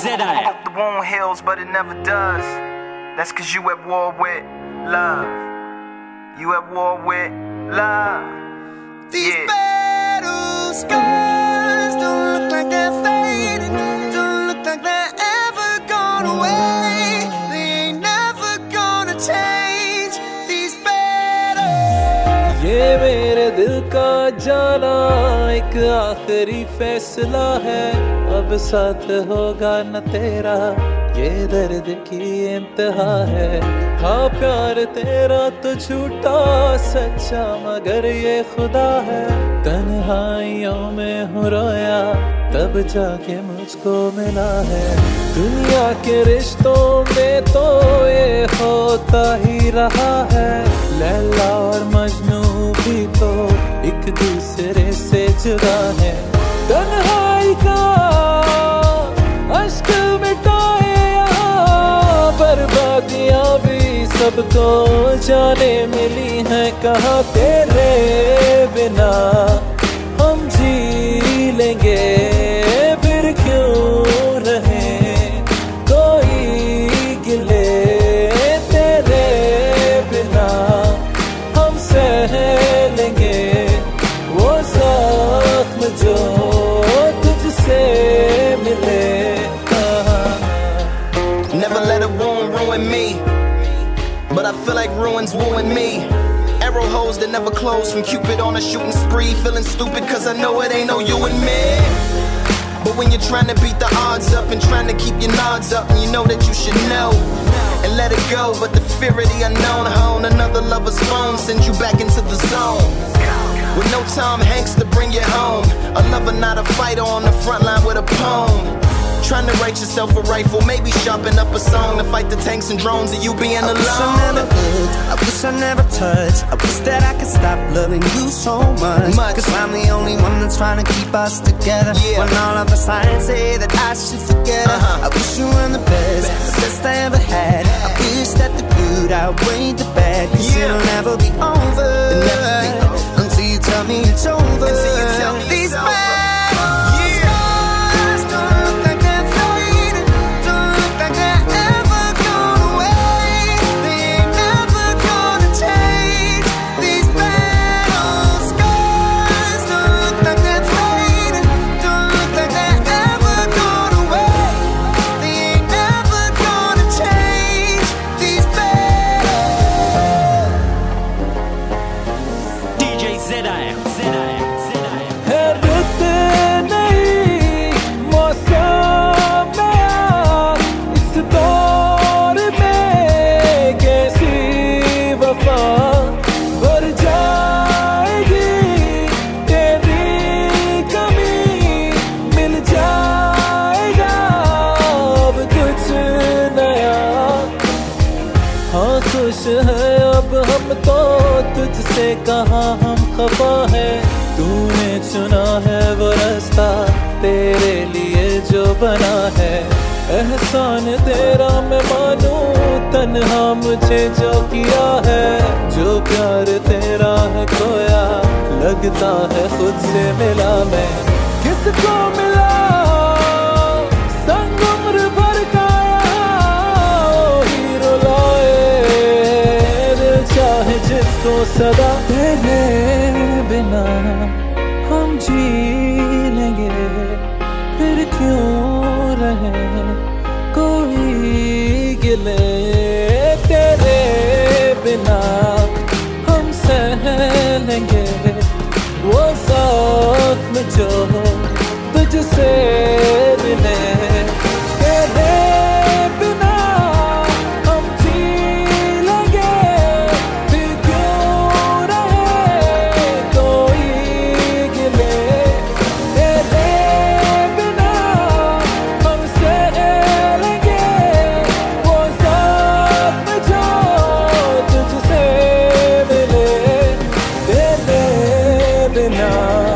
Zed I hope the wound heals, but it never does. That's cause you at war with love. You at war with love. These yeah. battle scars don't look like they're fading, don't look like they're ever gone away. They ain't never gonna change. These battles. Yeah, baby. का जाना एक आखिरी फैसला है। अब साथ होगा न तेरा, ये दर्द की इंतहा है। हाँ प्यार तेरा तो झूठा, सच्चा मगर ये खुदा है। तन्हाइयों में हूँ रोया, तब जाके मुझको मिला है। दुनिया के रिश्तों में तो ये होता ही रहा है। लैला और मजनू भी तो दूसरे से जुदा है। तन्हाई का अश्क मिटाए बर्बादियाँ भी सबको जाने मिली हैं कहा तेरे बिना। Ruins wooing me. Arrow holes that never close from Cupid on a shooting spree. Feeling stupid cause I know it ain't no you and me. But when you're trying to beat the odds up and trying to keep your nods up, and you know that you should know and let it go. But the fear of the unknown hone another lover's phone sends you back into the zone. With no Tom Hanks to bring you home. A lover, not a fighter on the front line with a poem. Trying to write yourself a rifle, maybe sharpen up a song to fight the tanks and drones and you being I alone. wish I never looked, I wish I never touched. I wish that I could stop loving you so much. Much. Cause I'm the only one that's trying to keep us together. Yeah. When all of the signs say that I should forget her. Uh-huh. I wish you were the best, the best I ever had. I wish that the good outweighed the bad. Cause Yeah. it'll never be over. खुश है, अब हम तो तुझसे कहा हम खफा है? तूने चुना है वो रास्ता तेरे लिए जो बना है। एहसान तेरा मैं मानू, तन्हा मुझे जो किया है। जो प्यार तेरा है, खोया लगता है खुद से मिला मैं। किसको मिला तो सदा तेरे बिना हम जी लेंगे। फिर क्यों रहे कोई गिले तेरे बिना? हम सह लेंगे वो साथ में जो enough.